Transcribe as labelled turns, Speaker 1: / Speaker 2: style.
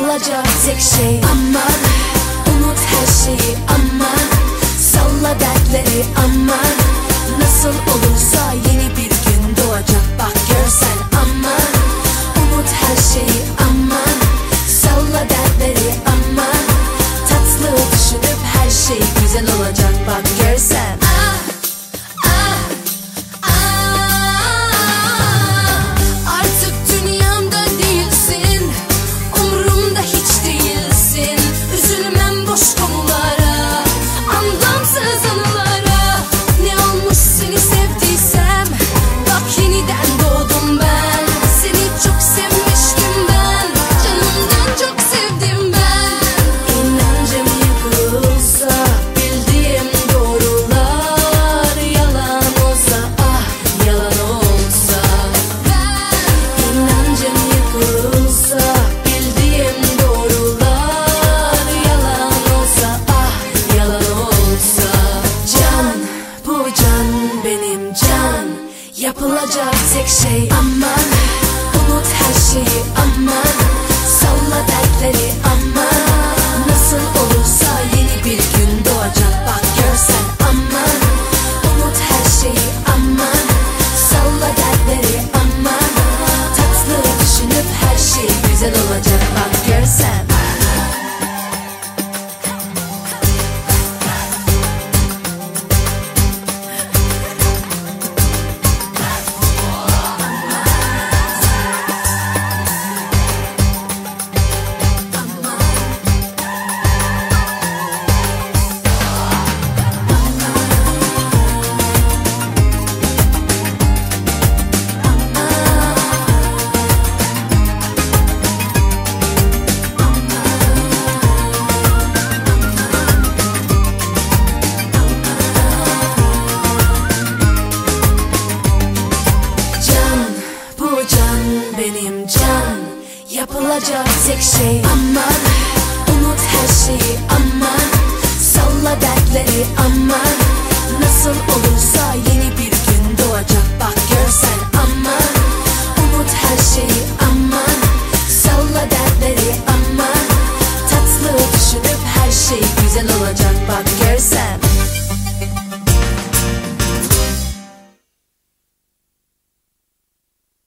Speaker 1: Yapılacak tek şey aman. Unut her şeyi aman. Salla dertleri aman sing a Yapılacak tek şey aman. Unut her şeyi aman. Salla benim can. Yapılacak tek şey aman. Unut her şeyi aman. Salla dertleri aman. Nasıl olursa yeni bir gün doğacak. Bak görsen aman. Unut her şeyi aman. Salla dertleri aman. Tatlı düşünüp her şey güzel olacak. Bak